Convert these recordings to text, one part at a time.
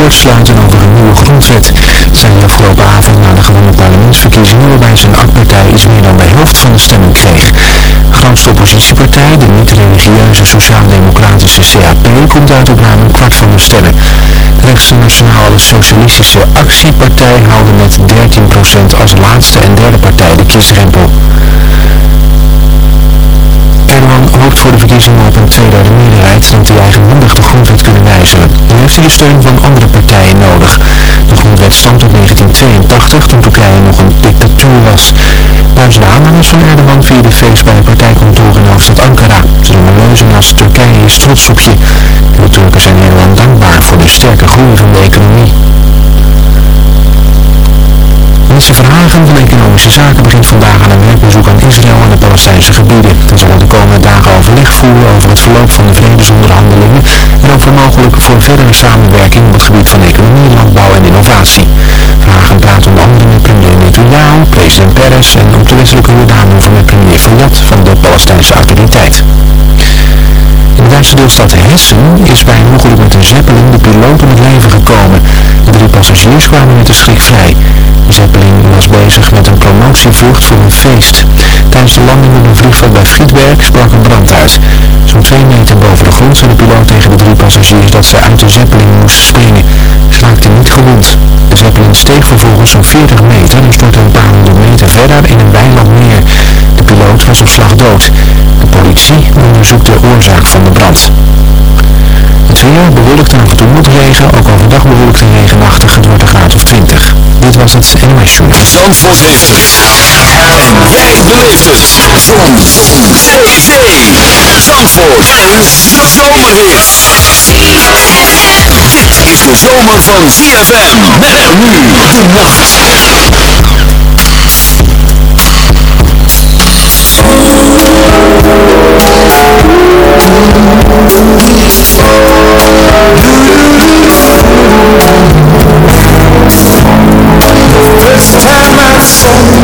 akkoord sluiten over een nieuwe grondwet. Zijn de afgelopen avond na de gewonnen parlementsverkiezingen waarbij zijn AK-partij iets meer dan de helft van de stemmen kreeg. De grootste oppositiepartij, de niet-religieuze sociaal-democratische CAP, komt uit op ruim een kwart van de stemmen. De rechtse Nationale Socialistische Actiepartij haalde met 13% als laatste en derde partij de kiesrempel. Erdogan hoopt voor de verkiezingen op een tweederde meerderheid dat hij eigenhandig de grondwet kunnen wijzigen. Nu heeft hij de steun van andere partijen nodig. De grondwet stamt uit 1982 toen Turkije nog een dictatuur was. Duizenden aanhangers van Erdogan vierden feest bij een partijkantoor in hoofdstad Ankara. Ze doen leuzen als Turkije is trots op je. De Turken zijn Erdogan dankbaar voor de sterke groei van de economie. Minister Verhagen van Economische Zaken begint vandaag aan een werkbezoek aan Israël en de Palestijnse gebieden. Hij zal de komende dagen overleg voeren over het verloop van de vredesonderhandelingen en over mogelijk voor verdere samenwerking op het gebied van economie, landbouw en innovatie. Verhagen praat onder andere met premier Netanyahu, president Peres en op de westelijke Jordaan over met premier Fayyad van de Palestijnse autoriteit. In de Duitse deelstad Hessen is bij een ongeluk met een zeppelin de piloot om het leven gekomen. De drie passagiers kwamen met de schrik vrij. De zeppelin was bezig met een promotievlucht voor een feest. Tijdens de landing op een vliegveld bij Friedberg sprak een brand uit. Zo'n twee meter boven de grond zei de piloot tegen de drie passagiers dat ze uit de zeppelin moesten springen. Ze raakten niet gewond. De zeppelin steeg vervolgens zo'n 40 meter en stortte een paar honderd meter verder in een weiland neer. De piloot was op slag dood. De politie onderzoekt de oorzaak van de brand. Het weer bewolkt en af en toe motregen, ook overdag bewolkt en regenachtig, het wordt een graad of 20. Dit was het NOS Journal. Zandvoort heeft het. En jij beleeft het. Zon. Zee. Zee. Zandvoort. En zomerhit. Dit is de zomer van ZFM. Met nu de nacht. First time I saw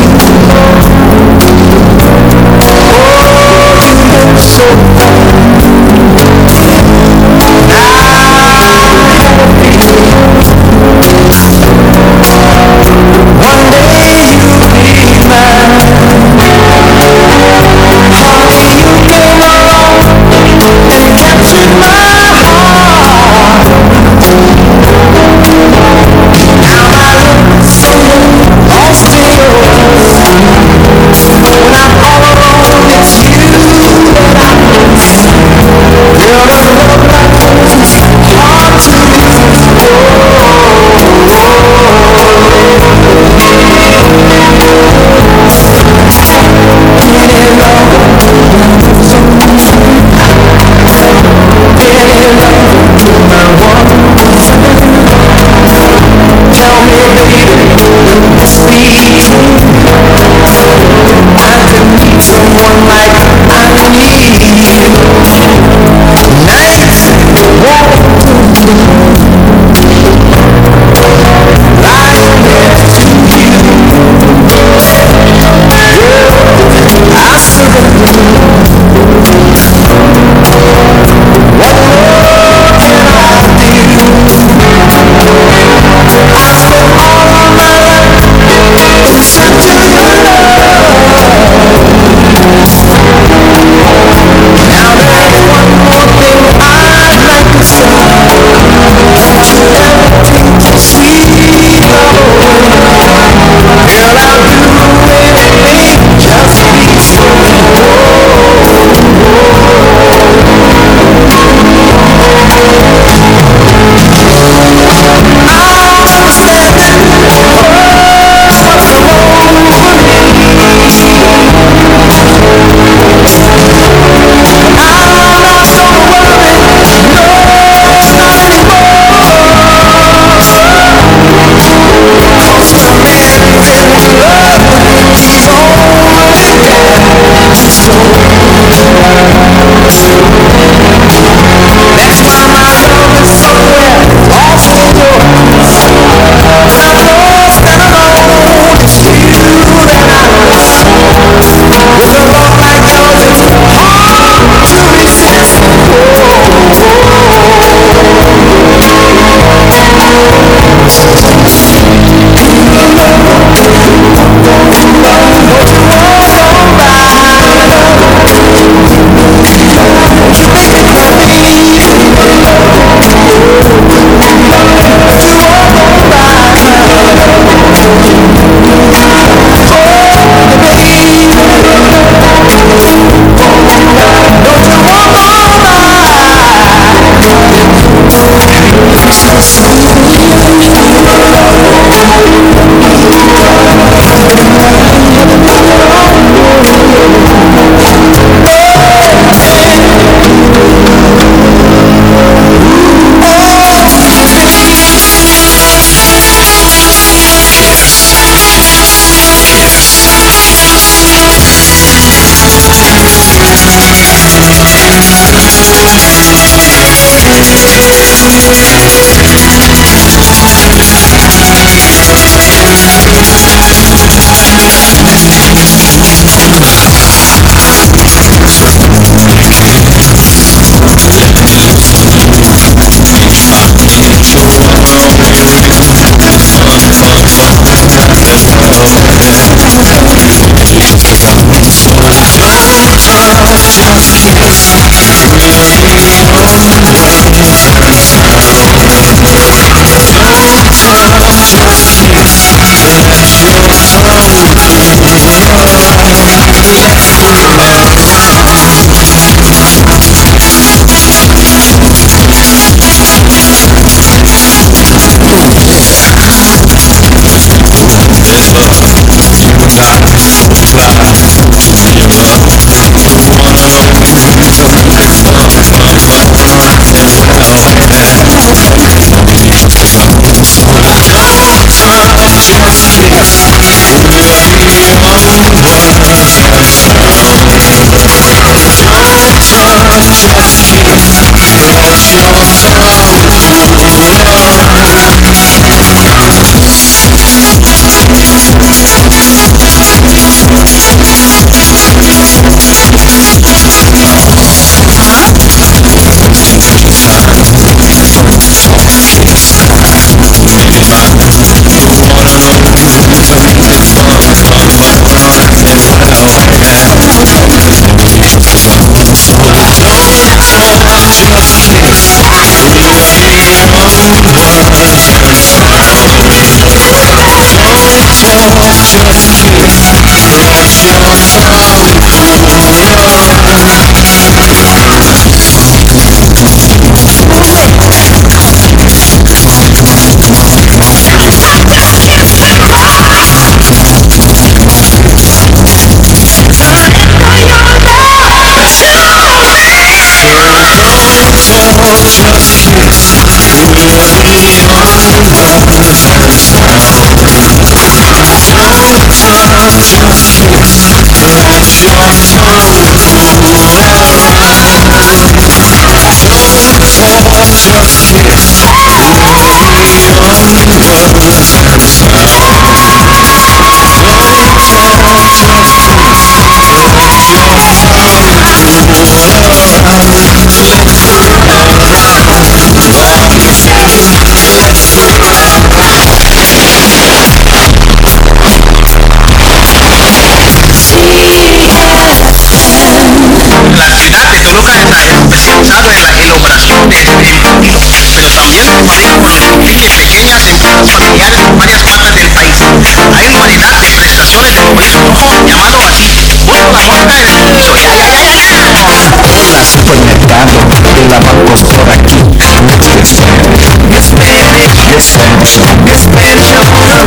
vamos por aquí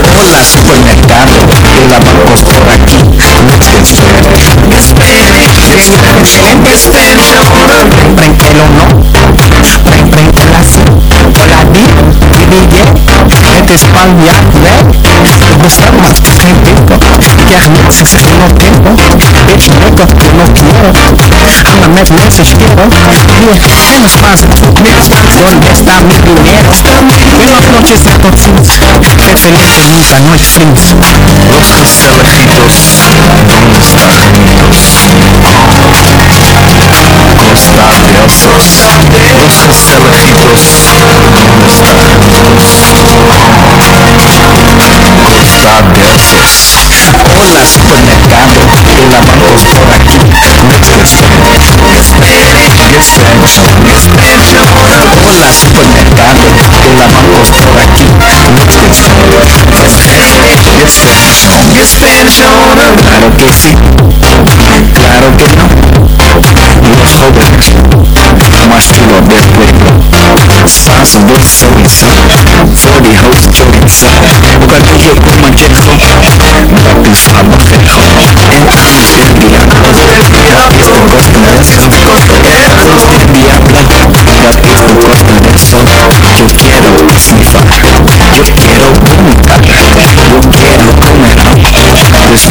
Hola supermercado de la bancos por aquí Compra en pelo no espalhar, né? de mais que sem tempo. Que as luzes eu não tenho Este que eu não quero. Uma mete nessas que eu espaço mais documentos Onde está meu dinheiro? Melhor notícia por fim. Preferência nunca nós fins Los Celestitos Estados Unidos Costa del Sos Los Celestitos Estados Unidos Hola supermercado, el lavador por aquí. Hola supermercado, el lavador por aquí. Claro que sí, claro que no. Los jóvenes, más que lo después. Salsa de chorizo, voor die hoofdchorizo. Bocadillo con manchejo, dat is fabajejo. En Carlos del Diablo, dat is de gospel del sol. Carlos del Diablo, dat is de gospel del sol. Yo quiero esnifar, yo quiero vomitar, yo quiero comer. Dus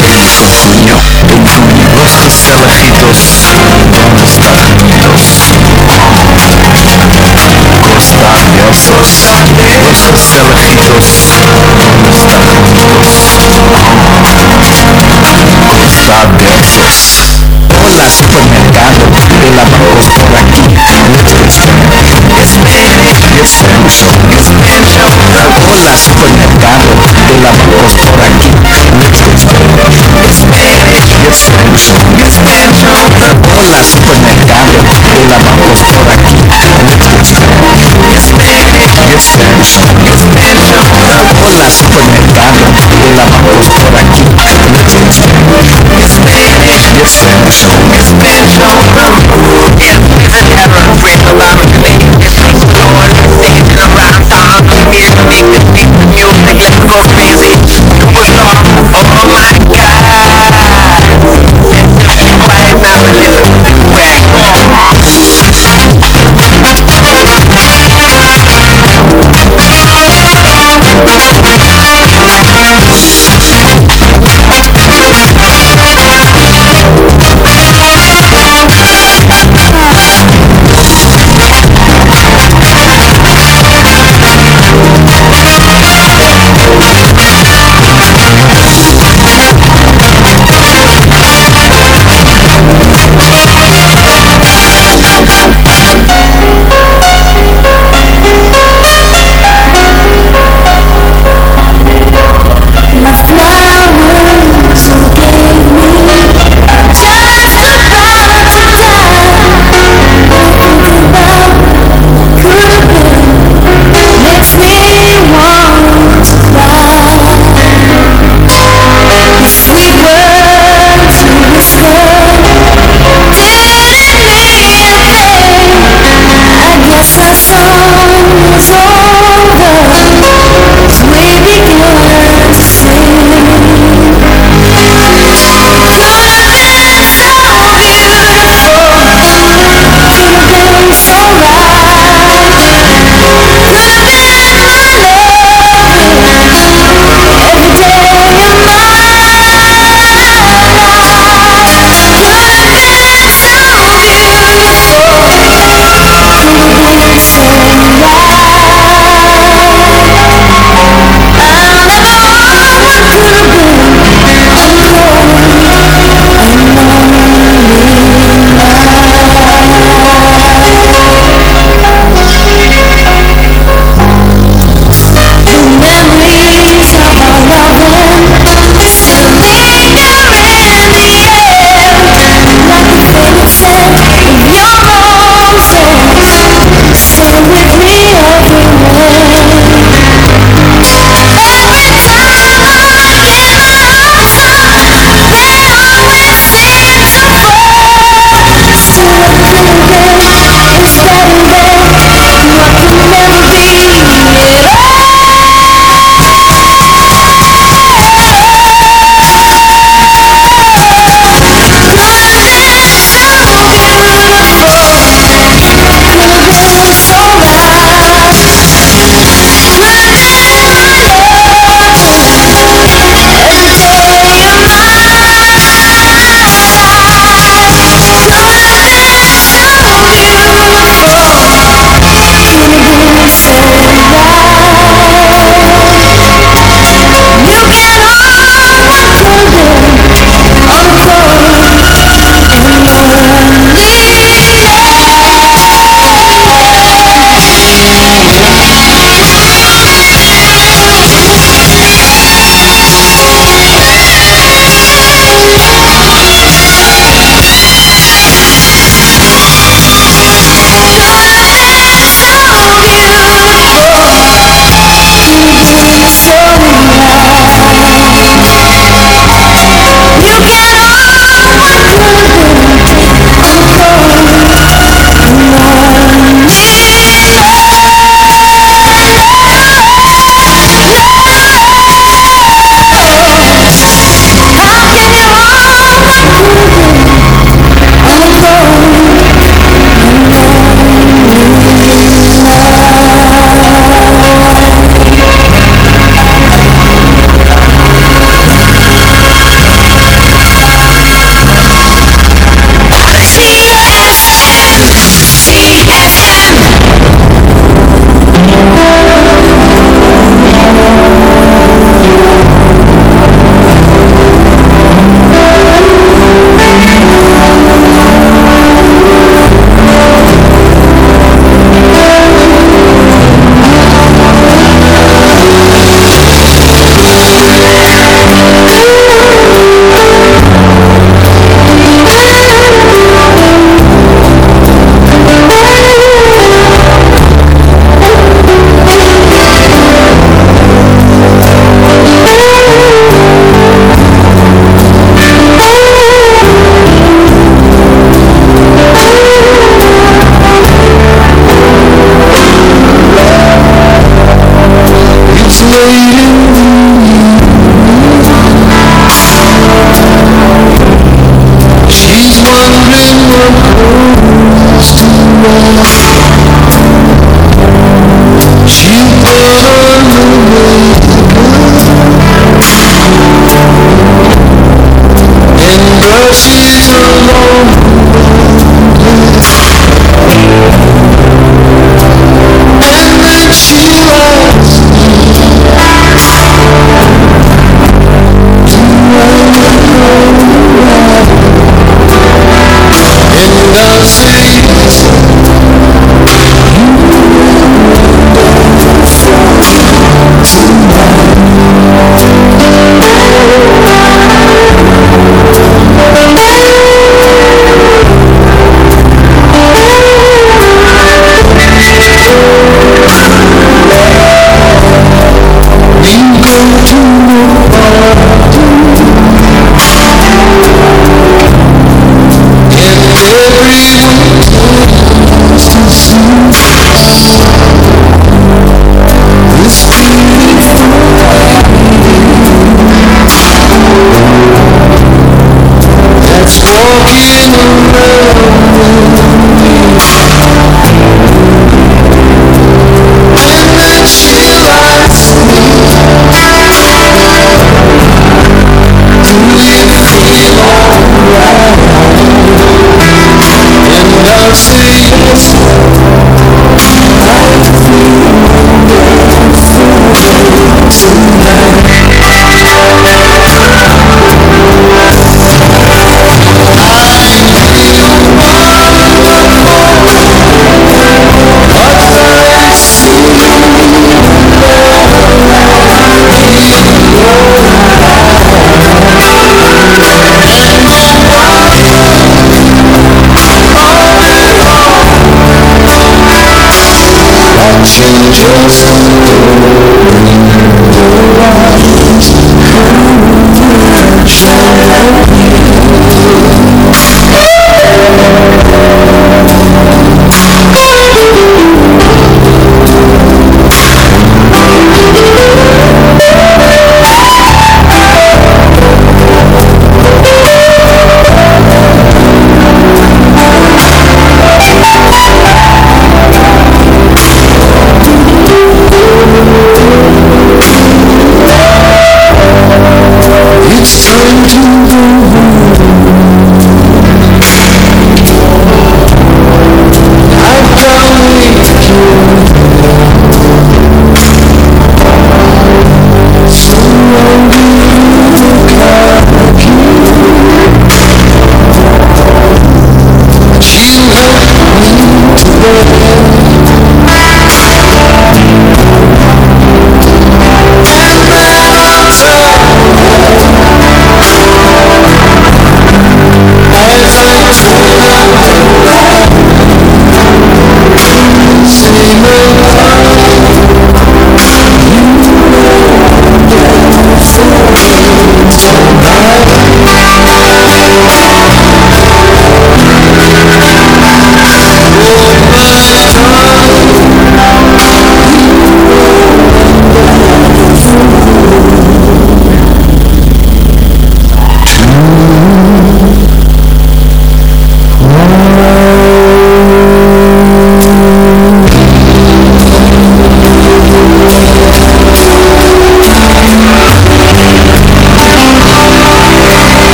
Just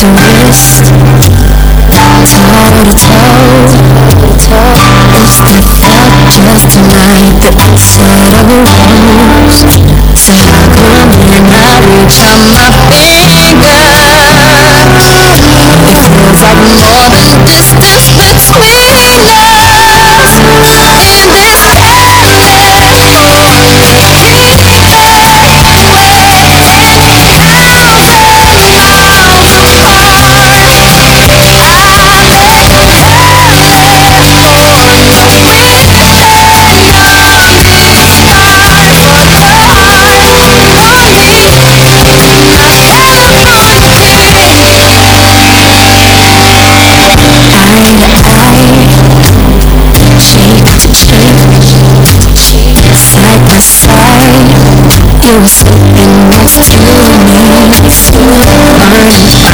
to missed Toe to toe, it's to toe just tonight that it's sort of arranged So how come when I reach out my finger It feels like more than distance between was sleeping next to me, next to mine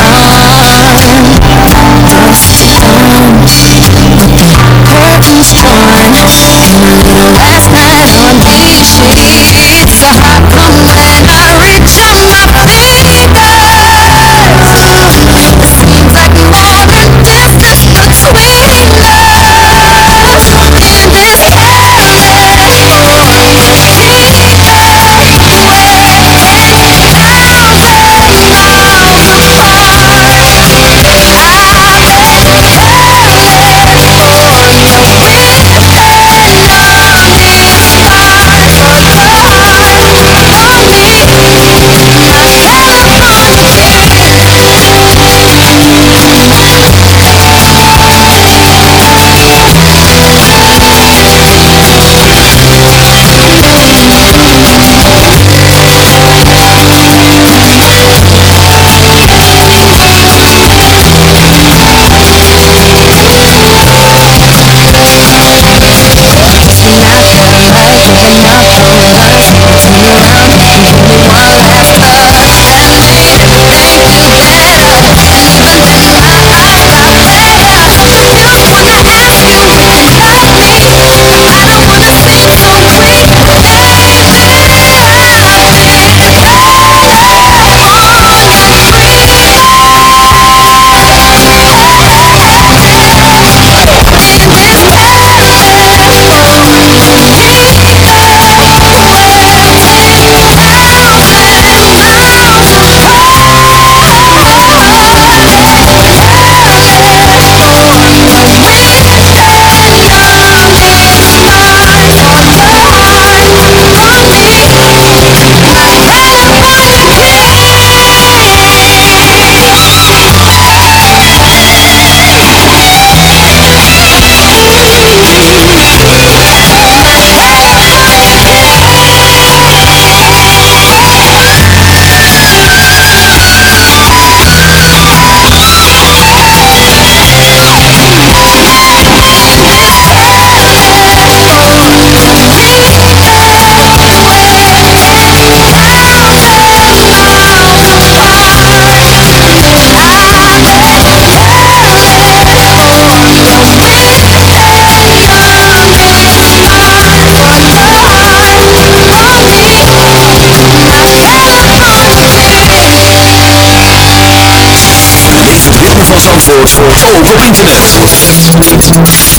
Zandvoort voor internet.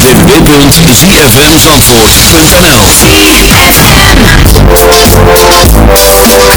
www.zfmzandvoort.nl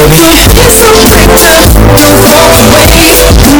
You're so precious, don't throw away.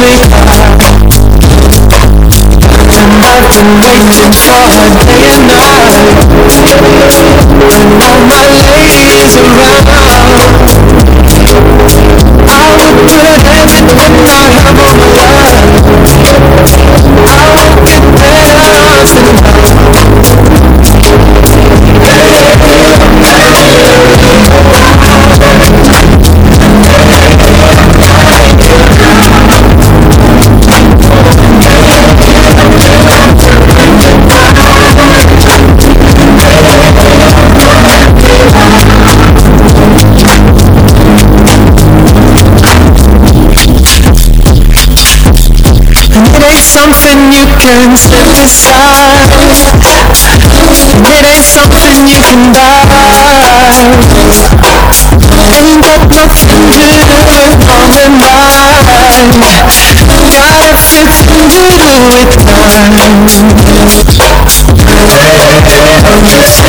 we are Enough to make it day and night And all my ladies around. something you can step aside. It ain't something you can buy. Ain't got nothing to do on the mind Not if you to do it time. I'm just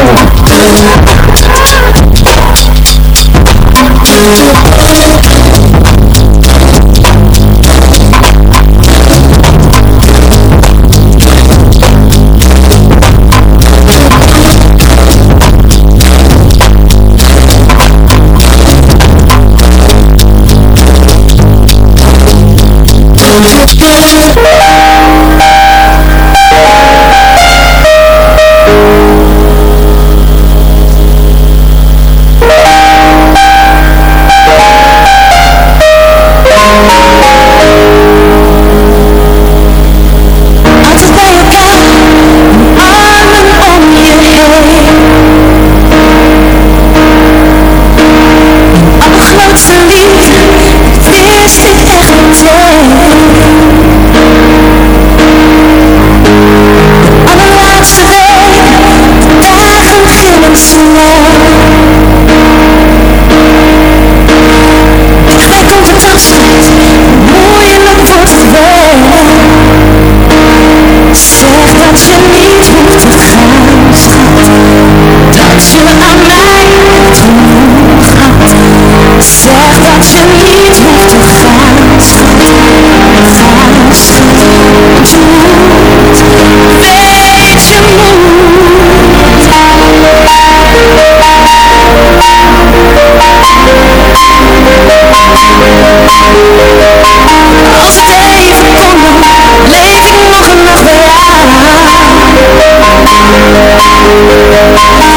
Oh! als je aan mij genoeg Zeg dat je niet hoeft te gaan schuilen Gaan schuilen doet je beetje als het even kon, leef ik nog een nog wel aan.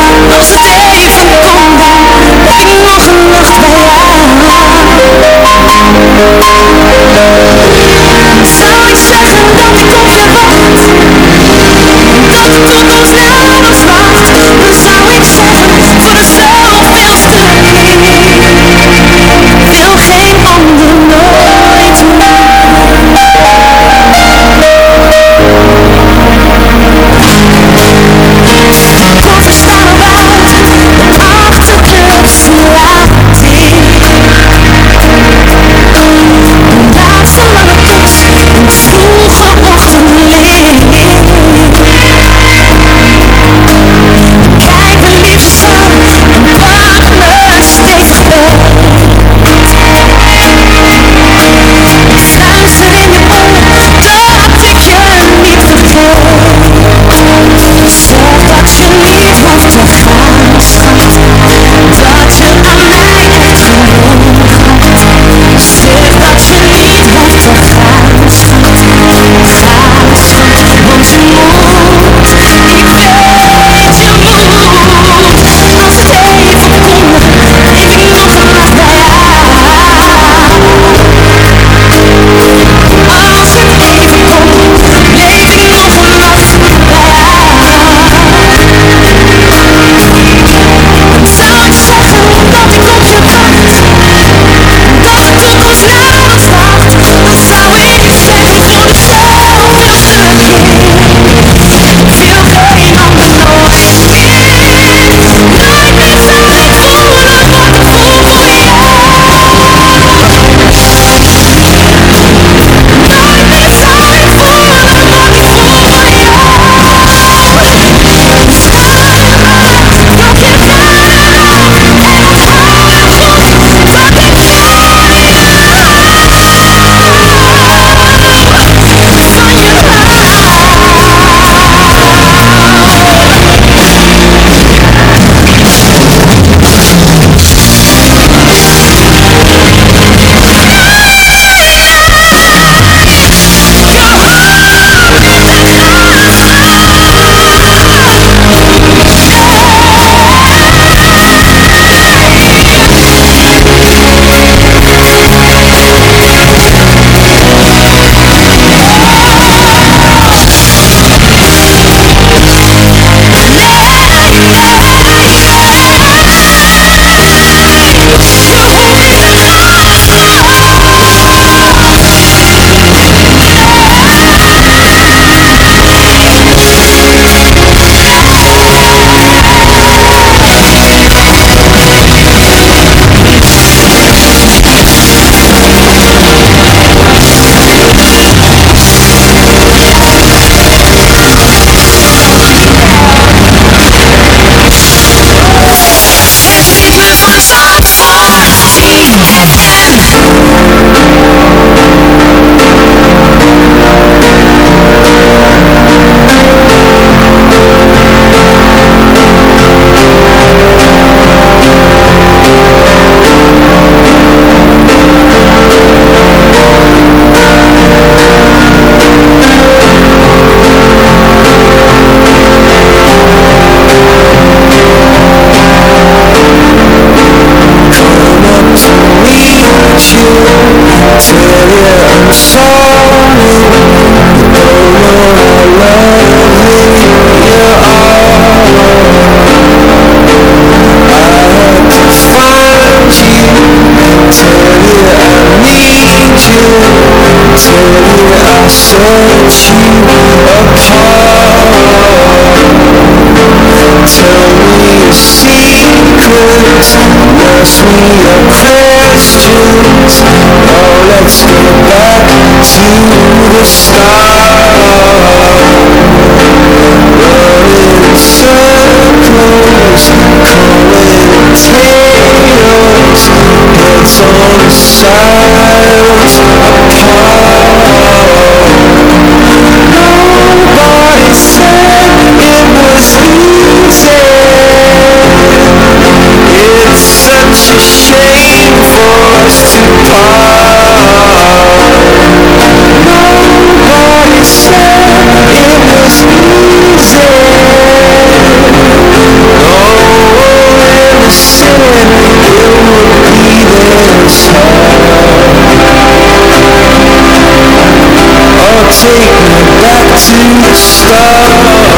tell you I'm sorry you're you're I find you Tell you I need you Tell I you apart Tell me you see Christians, yes we are Christians Now let's go back to the start. Running in circles, calling tales It's on the silence It's a shame for us to part? Nobody said it was easy. No one the said it would be this hard Oh, take me back to the start.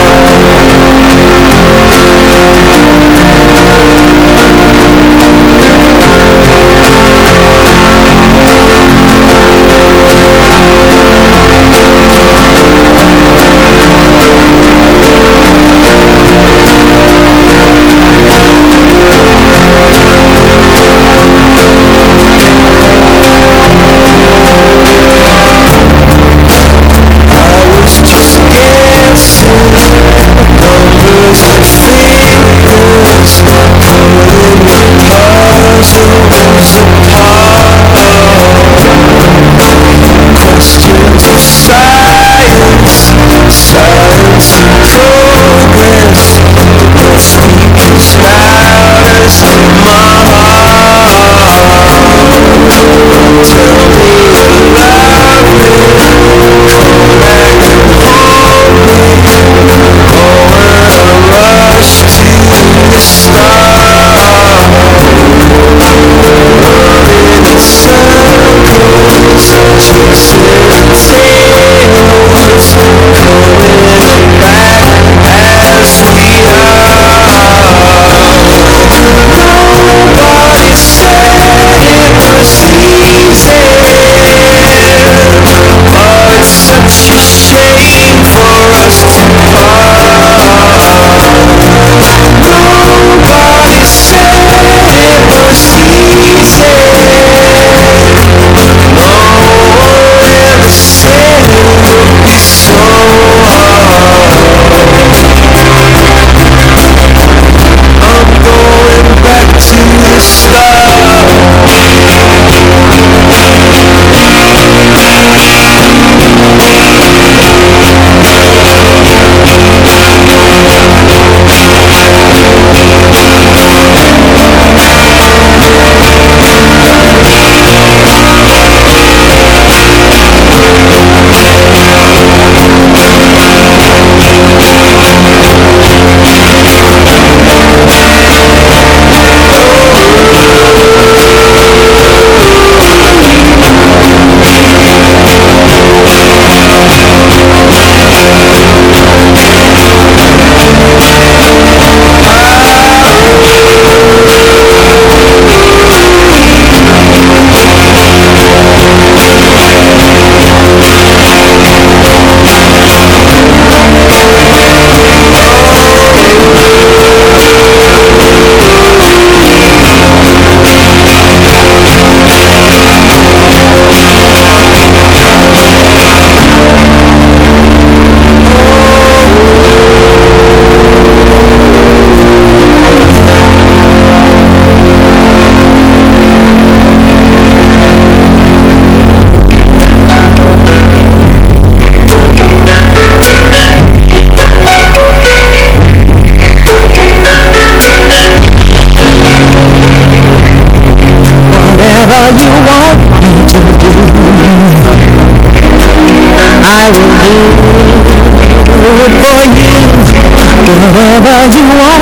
ah 我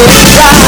Let's.